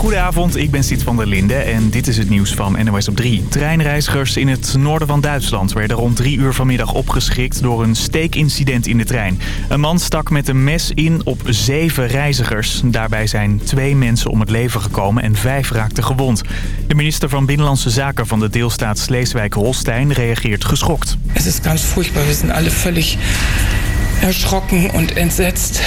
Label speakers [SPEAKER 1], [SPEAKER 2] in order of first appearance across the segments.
[SPEAKER 1] Goedenavond, ik ben Siet van der Linde en dit is het nieuws van NOS op 3. Treinreizigers in het noorden van Duitsland werden rond 3 uur vanmiddag opgeschrikt door een steekincident in de trein. Een man stak met een mes in op zeven reizigers. Daarbij zijn twee mensen om het leven gekomen en vijf raakten gewond. De minister van Binnenlandse Zaken van de deelstaat Sleeswijk-Holstein reageert geschokt.
[SPEAKER 2] Het is ganz furchtbar. We zijn alle völlig erschrocken en entsetzt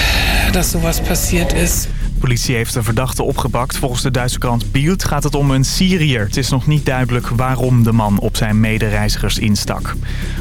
[SPEAKER 2] dat sowas passiert is
[SPEAKER 1] politie heeft een verdachte opgepakt. Volgens de Duitse krant Bild gaat het om een Syriër. Het is nog niet duidelijk waarom de man op zijn medereizigers instak.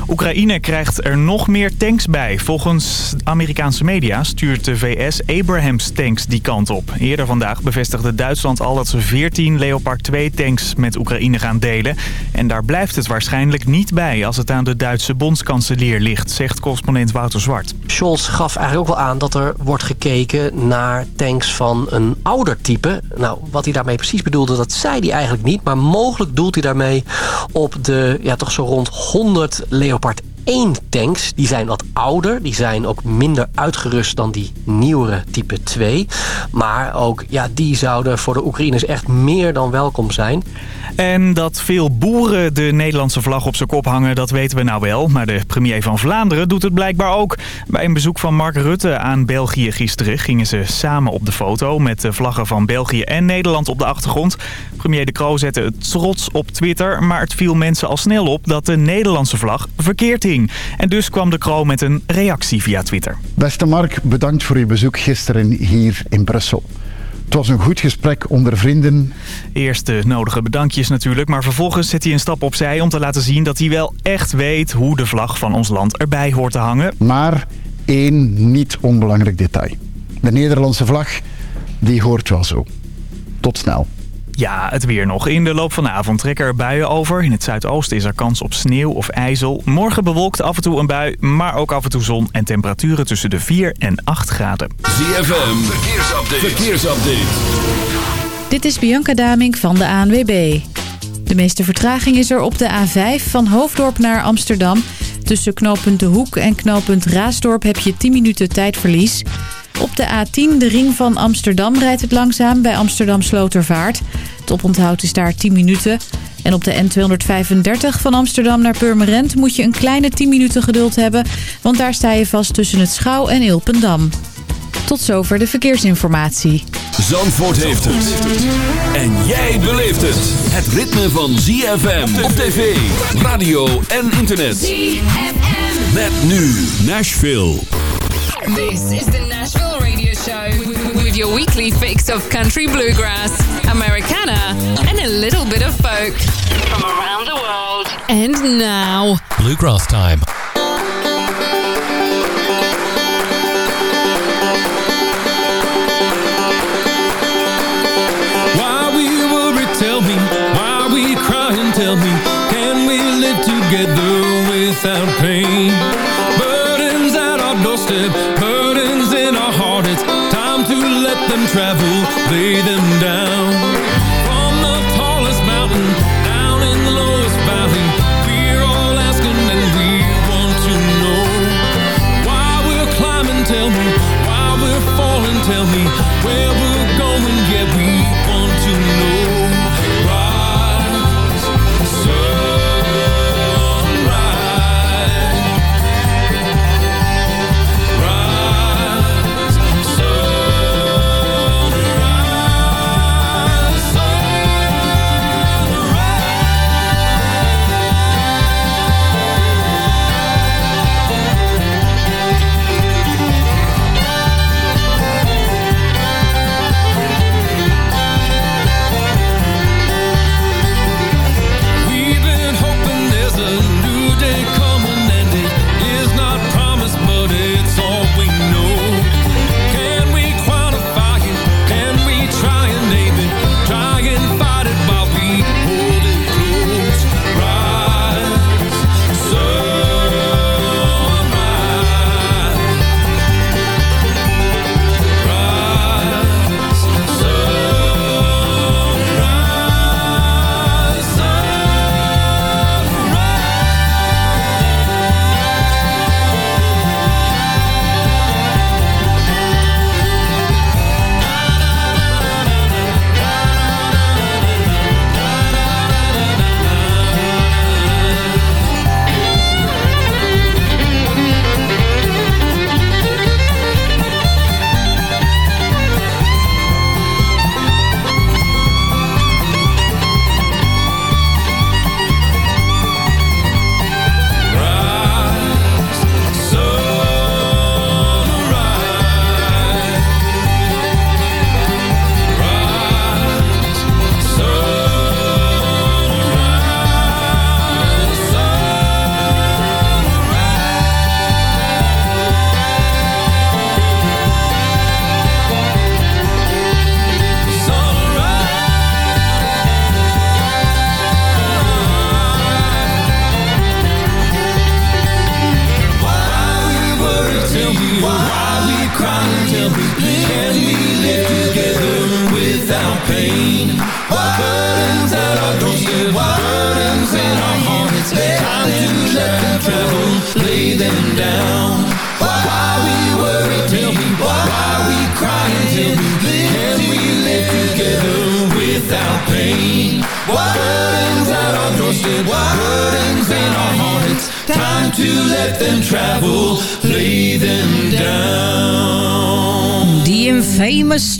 [SPEAKER 1] Oekraïne krijgt er nog meer tanks bij. Volgens Amerikaanse media stuurt de VS Abrams tanks die kant op. Eerder vandaag bevestigde Duitsland al dat ze 14 Leopard 2 tanks met Oekraïne gaan delen. En daar blijft het waarschijnlijk niet bij als het aan de Duitse bondskanselier ligt, zegt correspondent Wouter Zwart.
[SPEAKER 3] Scholz gaf eigenlijk ook wel aan dat er wordt gekeken naar tanks van een ouder type. Nou, wat hij daarmee precies bedoelde, dat zei hij eigenlijk niet. Maar mogelijk doelt hij daarmee op de ja, toch zo rond 100 Leopard 1 tanks. Die zijn wat ouder. Die zijn ook minder uitgerust dan die nieuwere type 2. Maar ook ja, die zouden voor de Oekraïners echt meer dan welkom zijn.
[SPEAKER 1] En dat veel boeren de Nederlandse vlag op zijn kop hangen, dat weten we nou wel. Maar de premier van Vlaanderen doet het blijkbaar ook. Bij een bezoek van Mark Rutte aan België gisteren gingen ze samen op de foto... met de vlaggen van België en Nederland op de achtergrond. Premier De Croo zette het trots op Twitter, maar het viel mensen al snel op dat de Nederlandse vlag verkeerd En dus kwam De Croo met een reactie via Twitter.
[SPEAKER 4] Beste Mark, bedankt voor uw bezoek gisteren hier in Brussel. Het was een goed gesprek onder vrienden.
[SPEAKER 1] Eerst de nodige bedankjes natuurlijk, maar vervolgens zet hij een stap opzij om te laten zien dat hij wel echt weet hoe de vlag van ons land erbij hoort te hangen.
[SPEAKER 4] Maar één niet onbelangrijk detail. De Nederlandse vlag, die hoort wel zo. Tot snel.
[SPEAKER 1] Ja, het weer nog. In de loop van de avond trekken er buien over. In het zuidoosten is er kans op sneeuw of ijzel. Morgen bewolkt af en toe een bui, maar ook af en toe zon en temperaturen tussen de 4 en 8 graden.
[SPEAKER 5] ZFM, verkeersupdate. verkeersupdate.
[SPEAKER 6] Dit is Bianca Damink van de ANWB. De meeste vertraging is er op de A5 van Hoofddorp naar Amsterdam. Tussen knooppunt De Hoek en knooppunt Raasdorp heb je 10 minuten tijdverlies... Op de A10, de ring van Amsterdam, rijdt het langzaam bij Amsterdam Slotervaart. Het oponthoud is daar 10 minuten. En op de N235 van Amsterdam naar Purmerend moet je een kleine 10 minuten geduld hebben... want daar sta je vast tussen het Schouw en Ilpendam. Tot zover de verkeersinformatie.
[SPEAKER 5] Zandvoort heeft het. En jij beleeft het. Het ritme van ZFM op tv, radio en internet. ZFM. Met nu Nashville.
[SPEAKER 7] This is the Nashville with your weekly fix of country bluegrass, Americana, and a little bit of folk from around the world. And now,
[SPEAKER 8] Bluegrass Time.
[SPEAKER 9] Why we worry, tell me. Why we cry and tell me. Can we live together without play the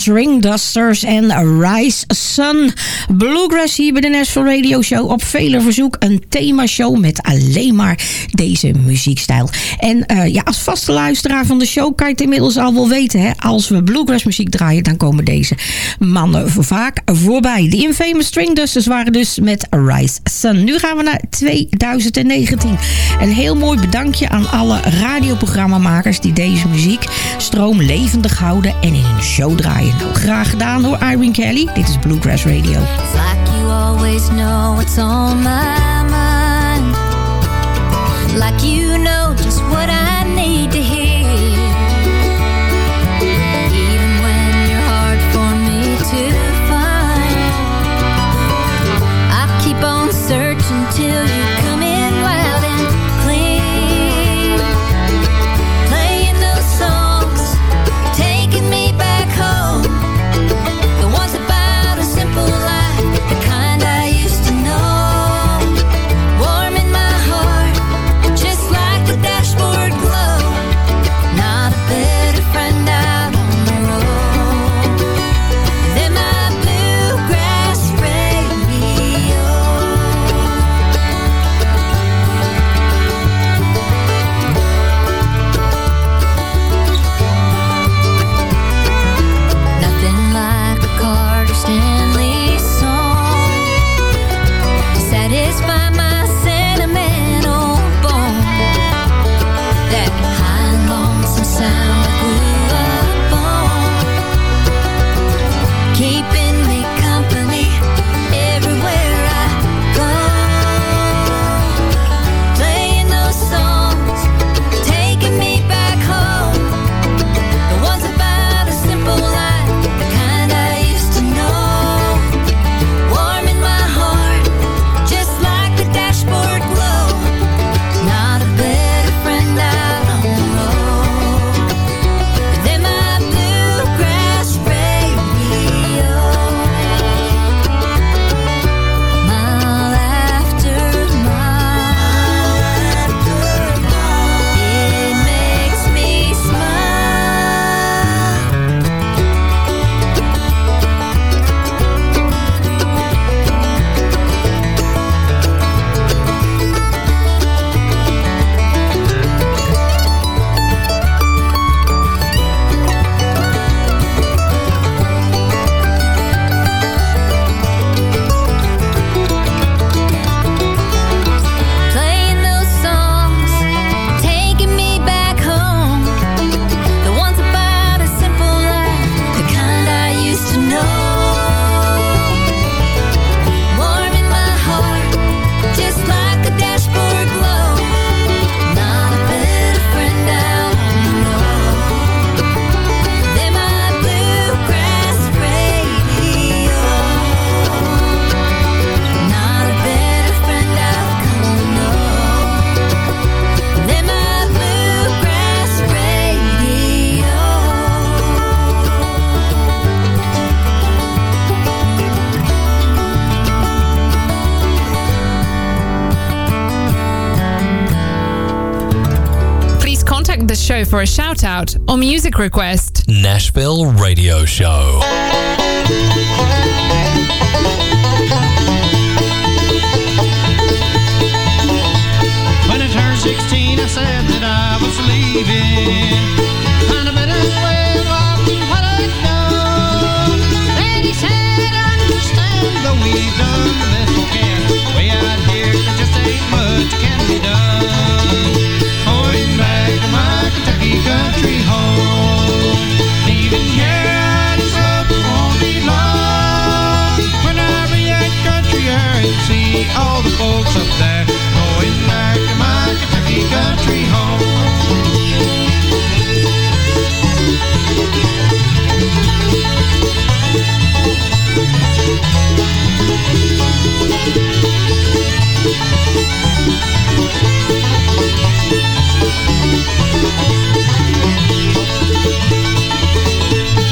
[SPEAKER 8] Infamous String Dusters en Rise Sun. Bluegrass hier bij de Nashville Radio Show. Op vele verzoek een themashow met alleen maar deze muziekstijl. En uh, ja, als vaste luisteraar van de show kan je het inmiddels al wel weten. Hè? Als we bluegrass muziek draaien, dan komen deze mannen vaak voorbij. De Infamous String Dusters waren dus met Rise Sun. Nu gaan we naar 2019. Een heel mooi bedankje aan alle radioprogrammamakers die deze muziek stroom levendig houden en in hun show draaien. Nou, graag gedaan door Irene Kelly. Dit is Bluegrass Radio.
[SPEAKER 10] It's like you always know what's on my mind. Like you know just what I need for a
[SPEAKER 7] shout out or music request.
[SPEAKER 11] Nashville Radio Show.
[SPEAKER 12] When I turned 16, I said that I was leaving. Find a better way of what I'd done. Then he said, understand, though we've done all the folks up there going back to my Kentucky country home.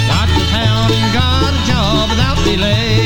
[SPEAKER 12] Got town and got a job without delay.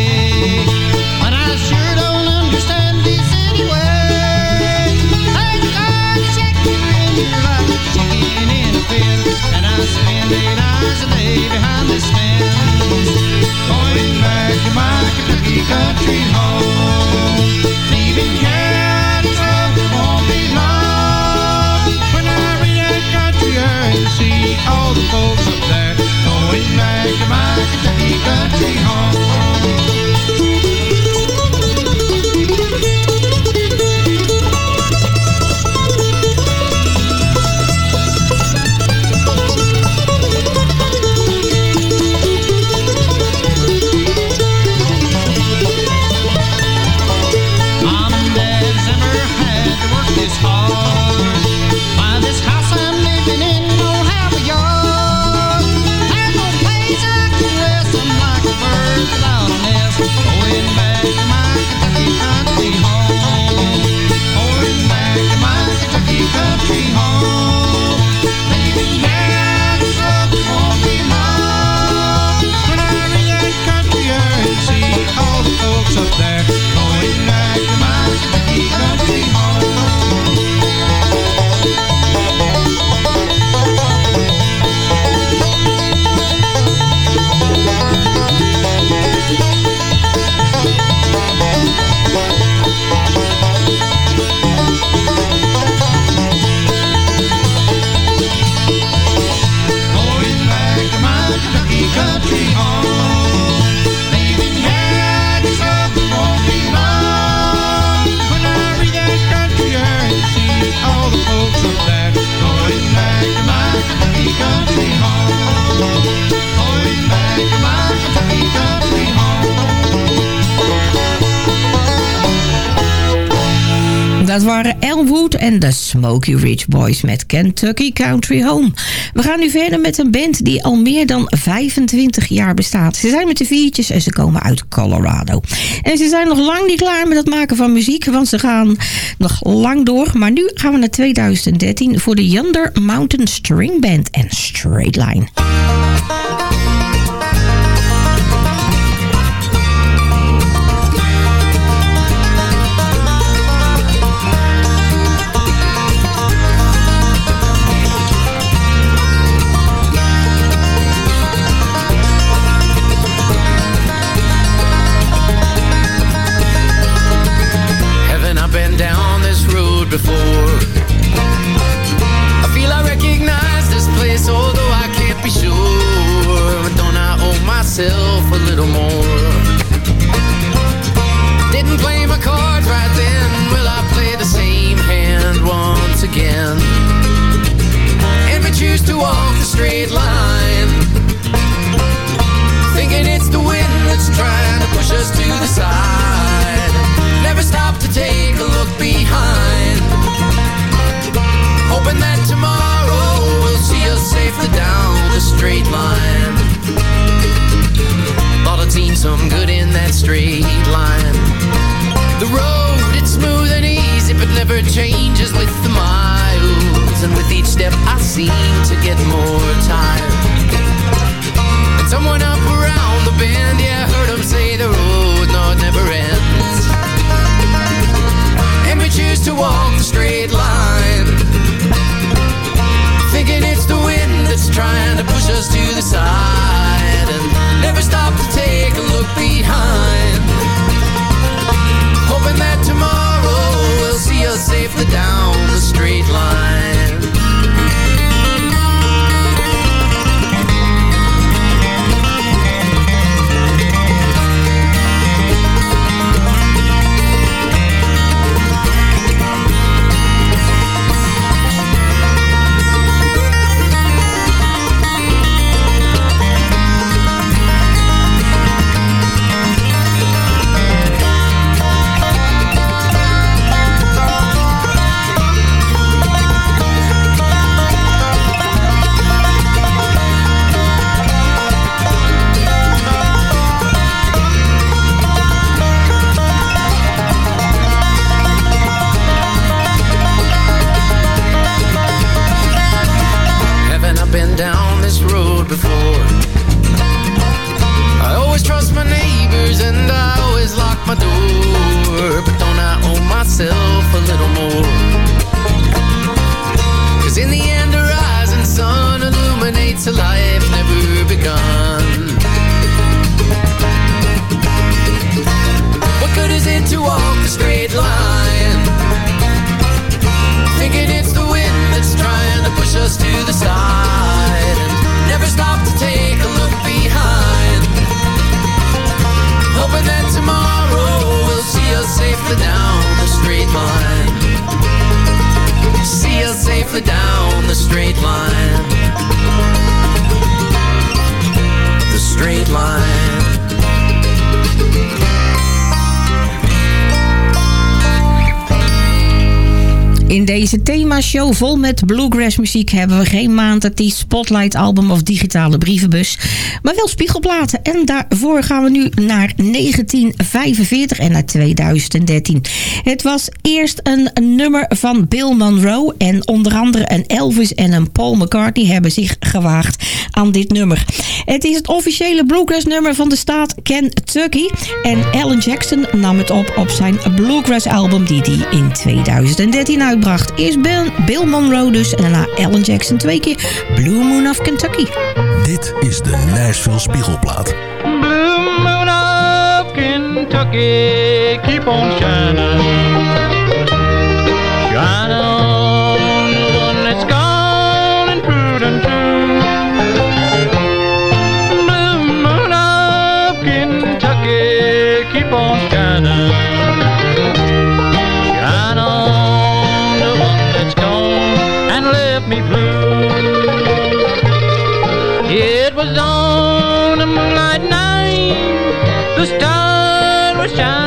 [SPEAKER 8] Dat waren Elwood en de Smoky Ridge Boys met Kentucky Country Home. We gaan nu verder met een band die al meer dan 25 jaar bestaat. Ze zijn met de viertjes en ze komen uit Colorado. En ze zijn nog lang niet klaar met het maken van muziek, want ze gaan nog lang door. Maar nu gaan we naar 2013 voor de Yonder Mountain String Band en Straight Line.
[SPEAKER 13] Push us to the side. Never stop to take a look behind. Hoping that tomorrow will see us safely down the straight line. Thought I'd seen some good in that straight line. The road, it's smooth and easy, but never changes with the miles. And with each step, I seem to get more tired. And someone up around the bend, yeah, I heard him say down the straight line. The straight line.
[SPEAKER 8] In deze themashow vol met bluegrass muziek hebben we geen maandartiest, spotlight album of digitale brievenbus, maar wel spiegelplaten. En daarvoor gaan we nu naar 1945 en naar 2013. Het was eerst een nummer van Bill Monroe en onder andere een Elvis en een Paul McCartney hebben zich gewaagd aan dit nummer. Het is het officiële bluegrass nummer van de staat Kentucky en Alan Jackson nam het op op zijn bluegrass album die hij in 2013 uitbracht. Eerst Bill, Bill Monroe dus en daarna Alan Jackson twee keer Blue Moon of Kentucky.
[SPEAKER 14] Dit is de Nashville Spiegelplaat.
[SPEAKER 12] Blue moon of Kentucky, keep on. Shining John.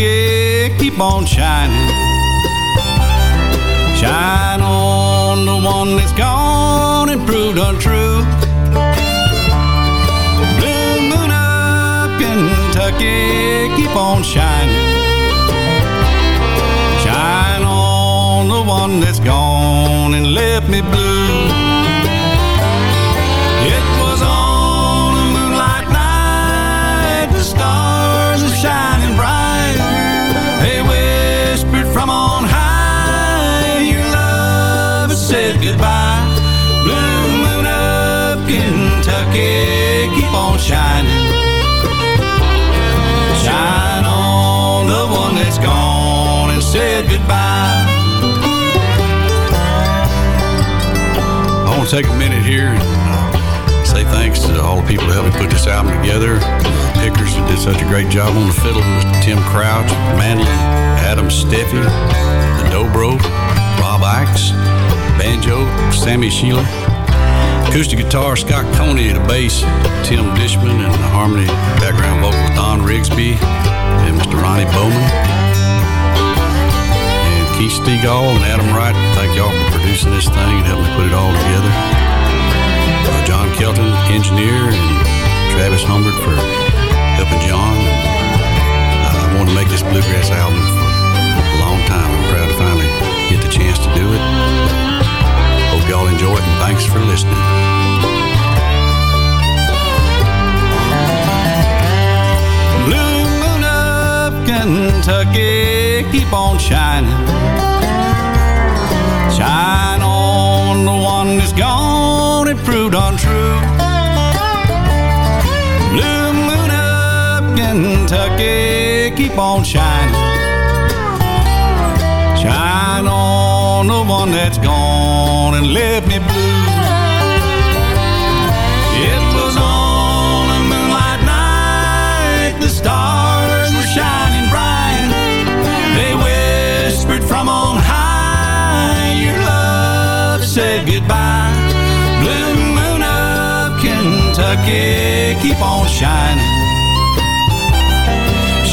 [SPEAKER 12] Kentucky, keep on shining. Shine on the one that's gone and proved untrue. Blue moon of Kentucky, keep on shining. Shine on the one that's gone and left me blue. Shining. Shine on the one that's gone and said goodbye.
[SPEAKER 15] I want to take a minute here and uh, say thanks to all the people who helped me put this album together. Pickers did such a great job on the fiddle was Tim Crouch, Manley, Adam Steffi, the Dobro, Rob Ikes, banjo, Sammy Sheila, acoustic guitar, Scott Coney at the bass, Tim Dishman, and the harmony background vocal Don Rigsby and Mr. Ronnie Bowman. And Keith Stegall and Adam Wright, thank y'all for producing this thing and helping put it all together. Uh, John Kelton, engineer, and Travis Humbert for helping John. Uh, I wanted to make this bluegrass album for a long time. I'm proud to finally get the chance to do it. Y'all enjoy it, and thanks for listening. Blue moon of Kentucky, keep on shining. Shine on the one that's gone and proved untrue. Blue moon of Kentucky, keep on shining. Shine on the one that's gone and left me blue. It was on a moonlight night, the stars were shining bright. They whispered from on high, your love said goodbye. Blue moon of Kentucky, keep on shining.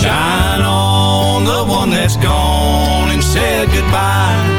[SPEAKER 15] Shine on the one that's gone and said goodbye.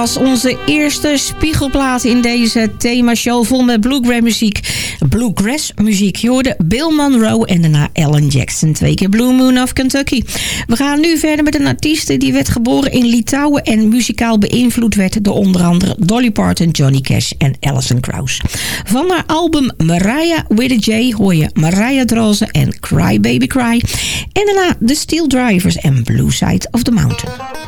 [SPEAKER 10] was onze eerste spiegelplaat in deze themashow vol met bluegrass muziek. Bluegrass muziek. Je hoorde Bill Monroe en daarna Ellen Jackson. Twee keer Blue Moon of Kentucky. We gaan nu verder met een artiest die werd geboren in Litouwen... en muzikaal beïnvloed werd door onder andere Dolly Parton, Johnny Cash en Alison Krauss. Van haar album Mariah with a J hoor je Mariah Drozen en Cry Baby Cry. En daarna The Steel Drivers en Blue Side of the Mountain.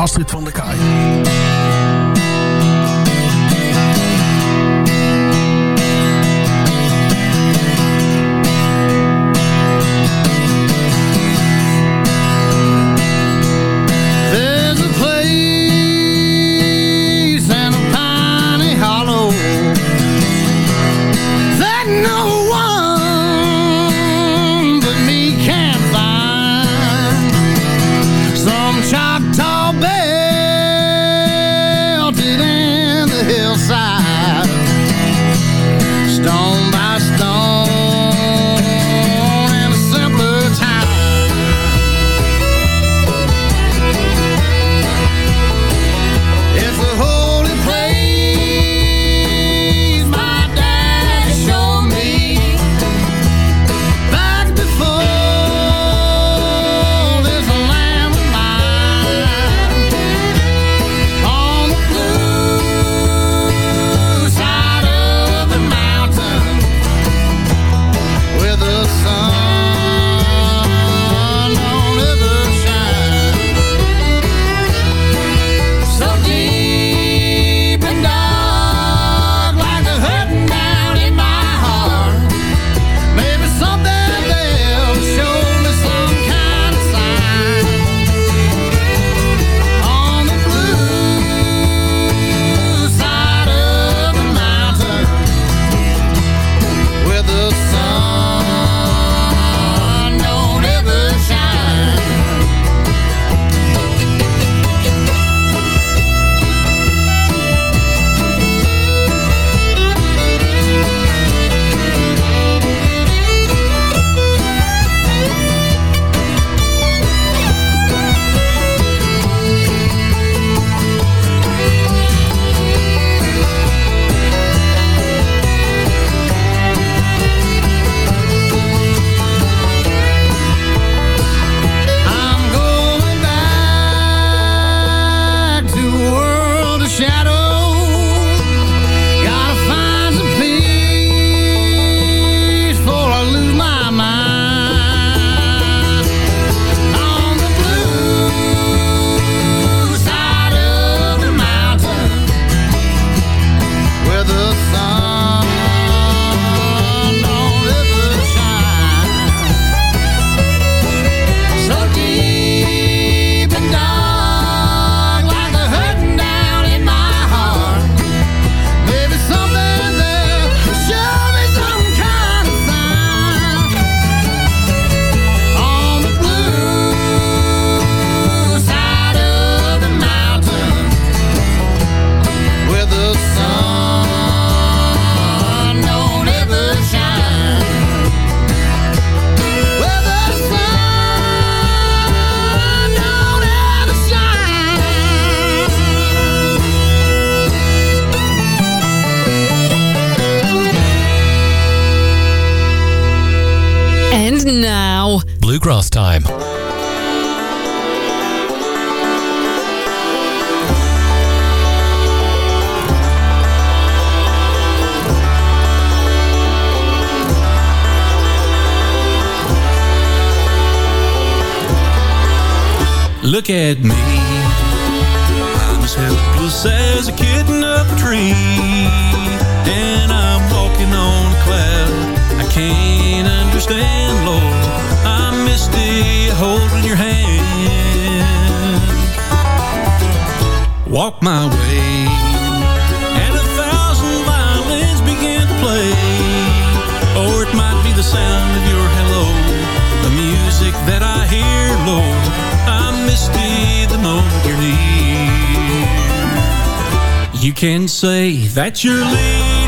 [SPEAKER 16] Astrid van der Kaai.
[SPEAKER 17] can
[SPEAKER 9] say that you're leaving.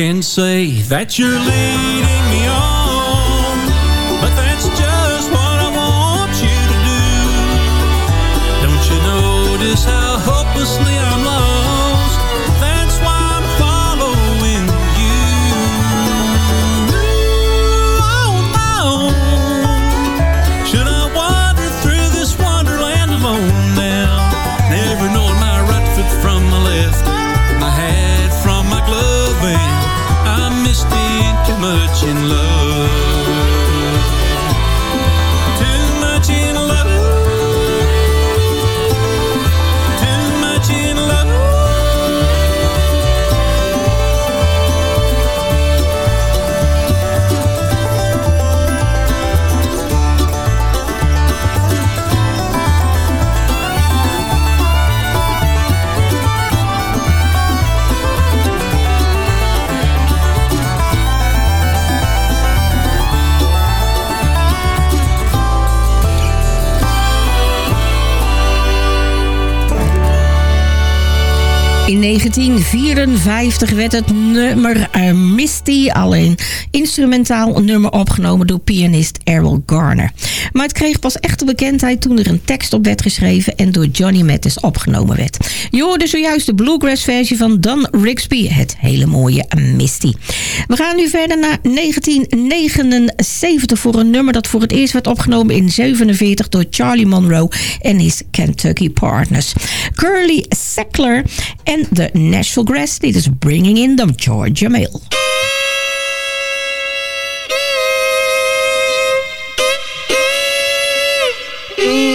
[SPEAKER 9] can say that you're leading.
[SPEAKER 8] 1954 werd het nummer eh, Misty alleen instrumentaal nummer opgenomen door pianist Errol Garner. Maar het kreeg pas echte bekendheid toen er een tekst op werd geschreven en door Johnny Mathis opgenomen werd. Je hoorde zojuist de bluegrass versie van Dan Rigsby, het hele mooie Misty. We gaan nu verder naar 1979 voor een nummer dat voor het eerst werd opgenomen in 47 door Charlie Monroe en his Kentucky Partners. Curly Sackler en The Nashville Grass. Leaders Bringing In the Georgia Mail.
[SPEAKER 9] Mm.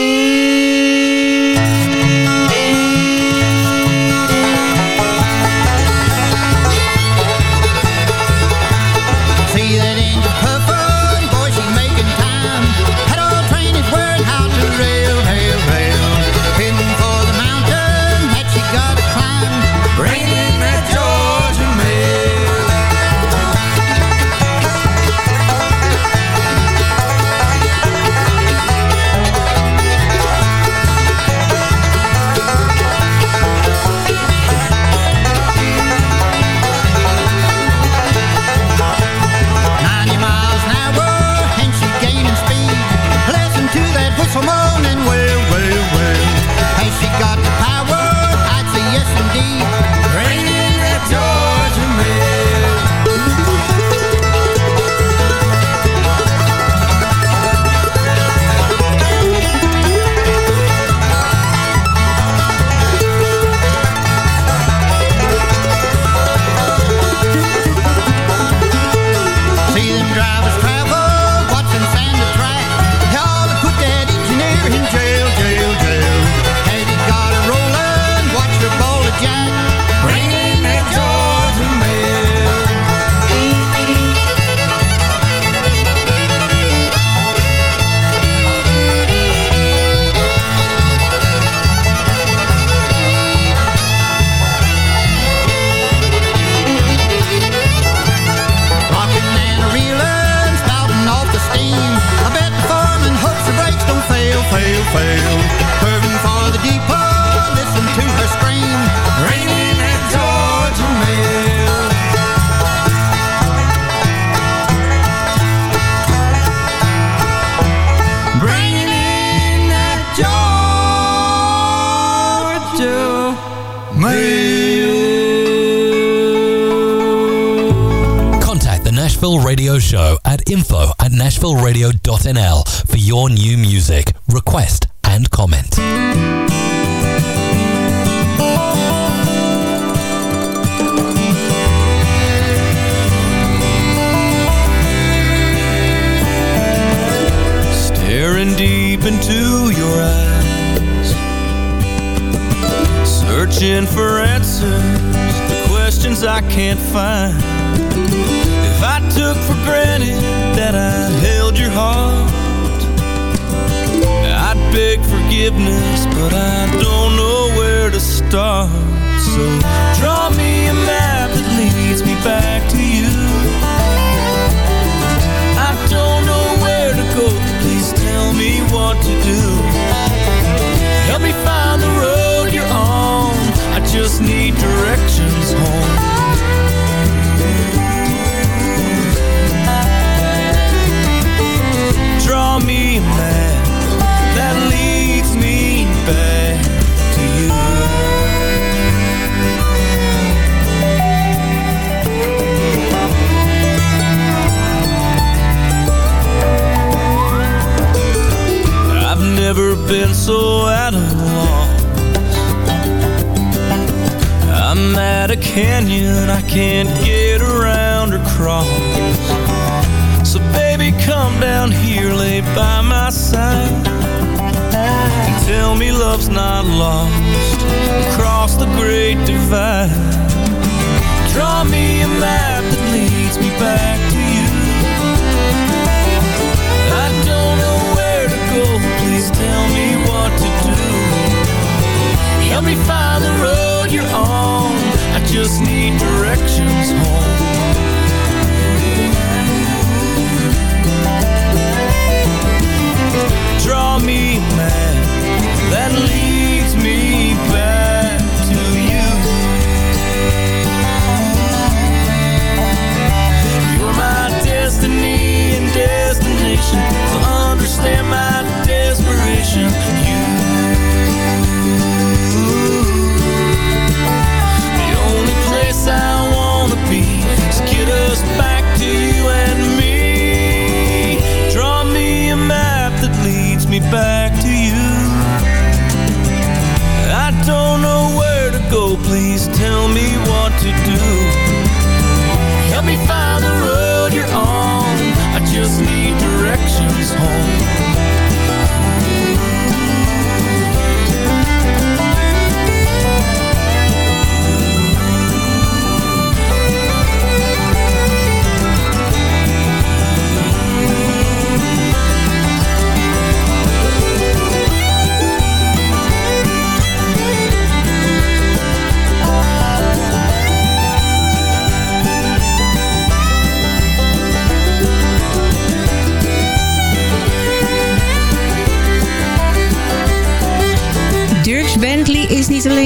[SPEAKER 9] Beg forgiveness, but I don't know where to start So draw me a map that leads me back to you I don't know where to go. Please tell me what to do. Help me find the road you're on. I just need directions been so at a loss. I'm at a canyon I can't get around or cross. So baby, come down here, lay by my side, and tell me love's not lost across the great divide. Draw me a map that leads me back Help me find the road you're on. I just need directions home.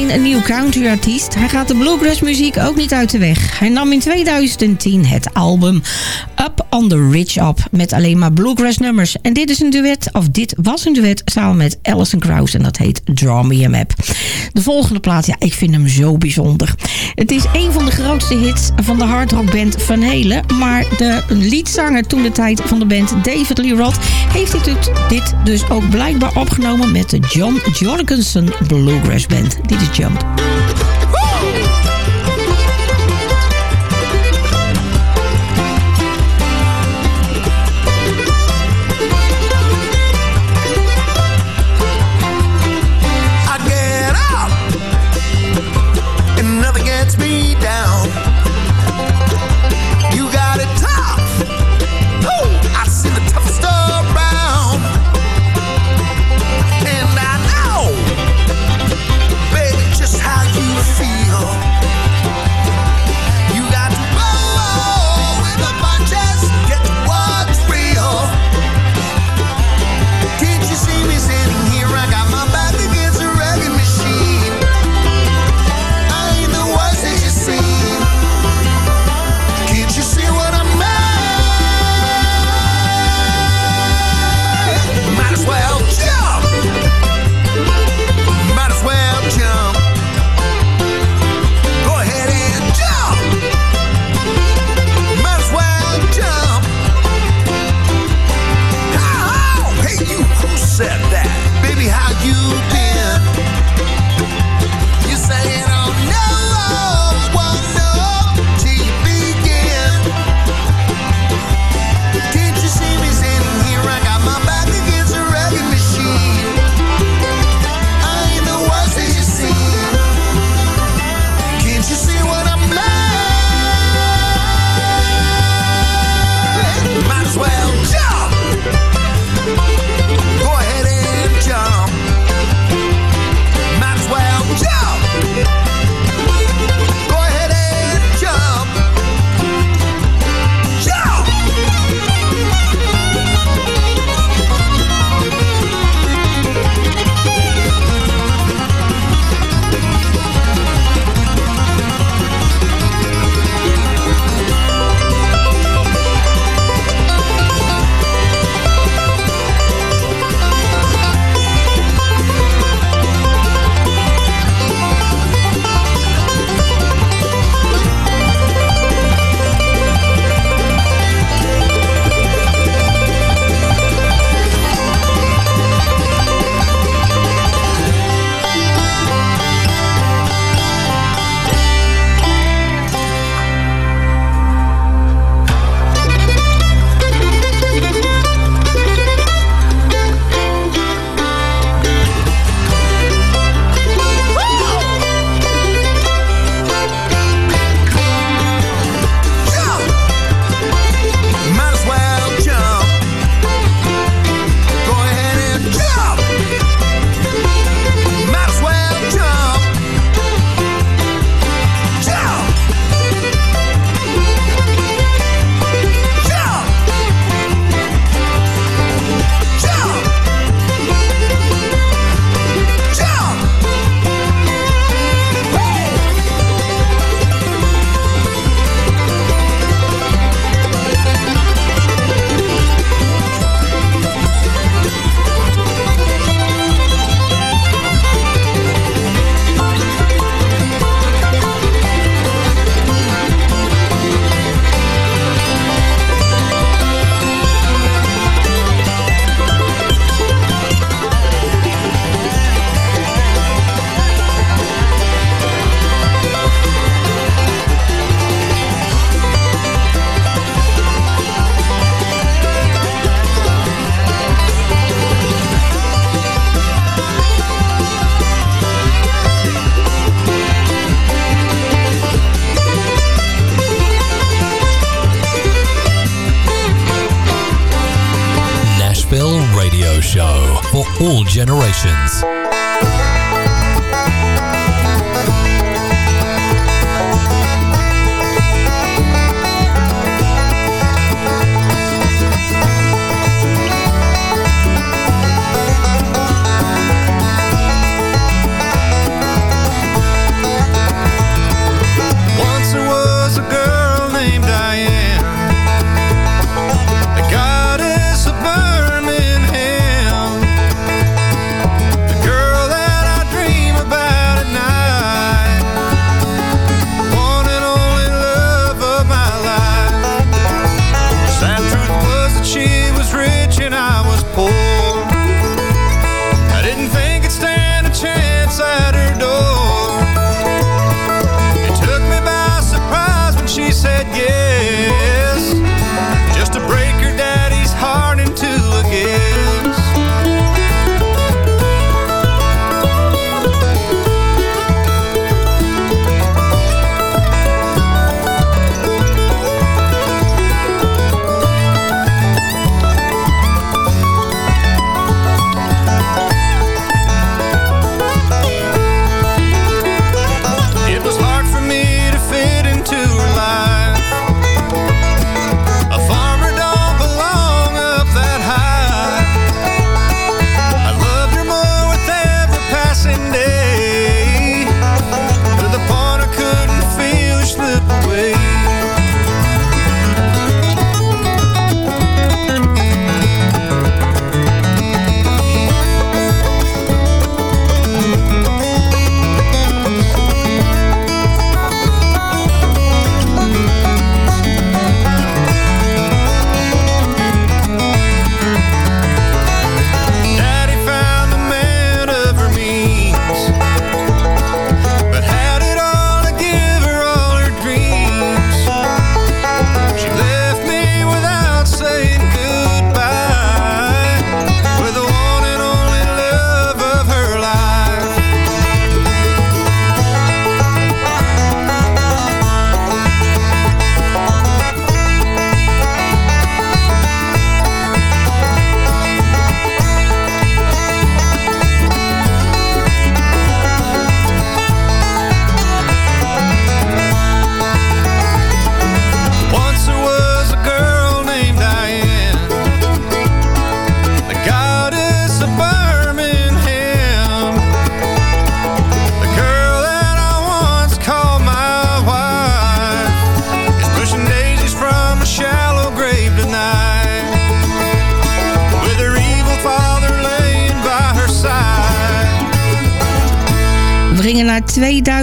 [SPEAKER 8] Een nieuw countryartiest. Hij gaat de bluegrass muziek ook niet uit de weg. Hij nam in 2010 het album on the Ridge op. Met alleen maar bluegrass nummers. En dit is een duet, of dit was een duet samen met Alison Krauss. En dat heet Draw Me a Map. De volgende plaat, ja, ik vind hem zo bijzonder. Het is een van de grootste hits van de hardrockband Van Halen. Maar de liedzanger toen de tijd van de band, David Lee Roth... heeft dit, dit dus ook blijkbaar opgenomen met de John Jorgensen Bluegrass Band. Dit is Jump.
[SPEAKER 18] show for all
[SPEAKER 15] generations.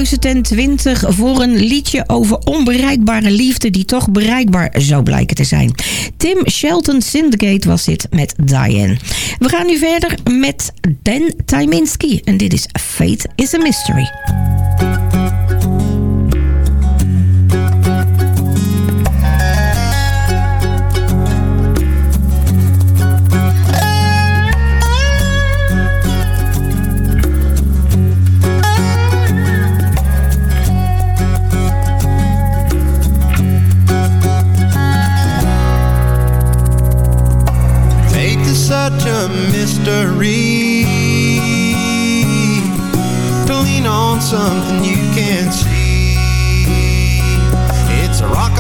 [SPEAKER 15] 2020 voor een liedje over onbereikbare liefde die toch bereikbaar zou blijken te zijn. Tim Shelton Syndicate was dit met Diane. We gaan nu verder met Dan Tyminski en dit is Fate is a Mystery.
[SPEAKER 18] such a mystery. To lean on something you can't see. It's a rock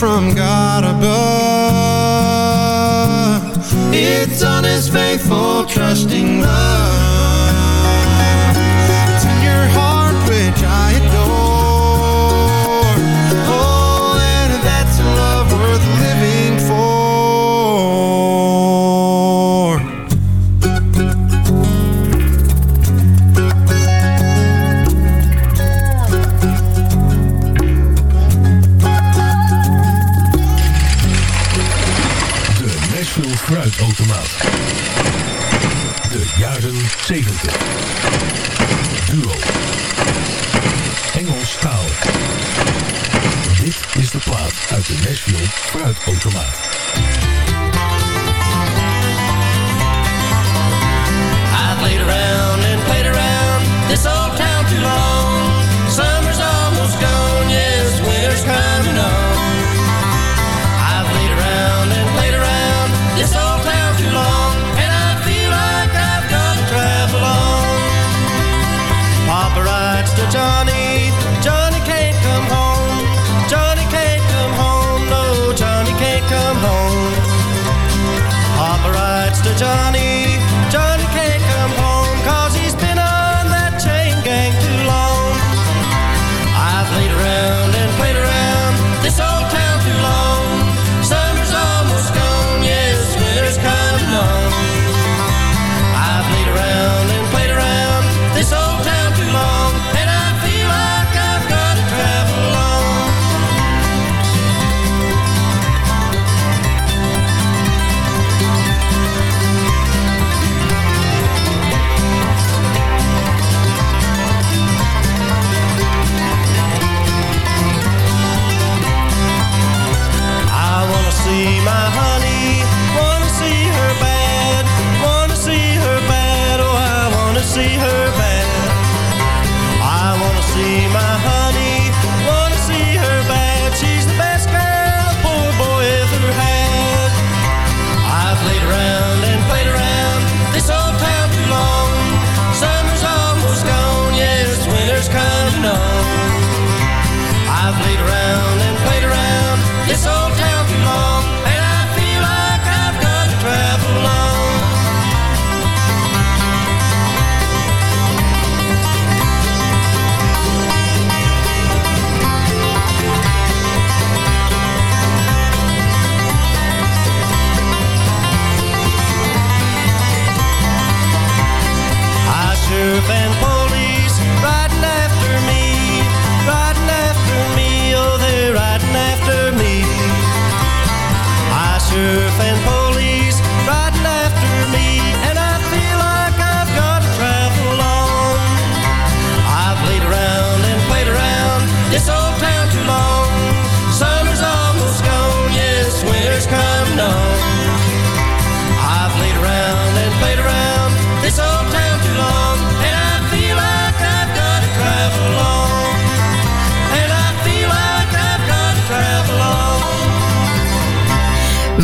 [SPEAKER 13] from God above. It's on His faithful, trusting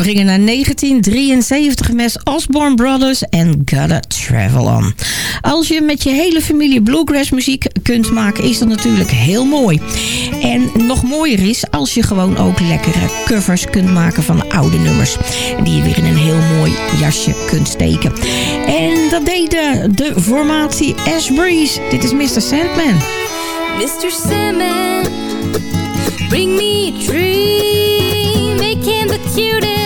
[SPEAKER 8] gingen naar 1973 met Osborne Brothers en Gotta Travel On. Als je met je hele familie bluegrass muziek kunt maken, is dat natuurlijk heel mooi. En nog mooier is als je gewoon ook lekkere covers kunt maken van oude nummers. Die je weer in een heel mooi jasje kunt steken. En dat deed de, formatie Ash Breeze. Dit is Mr. Sandman.
[SPEAKER 10] Mr. Sandman, bring me a dream. Making the cutest.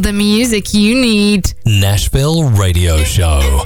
[SPEAKER 7] The music you need.
[SPEAKER 10] Nashville Radio Show.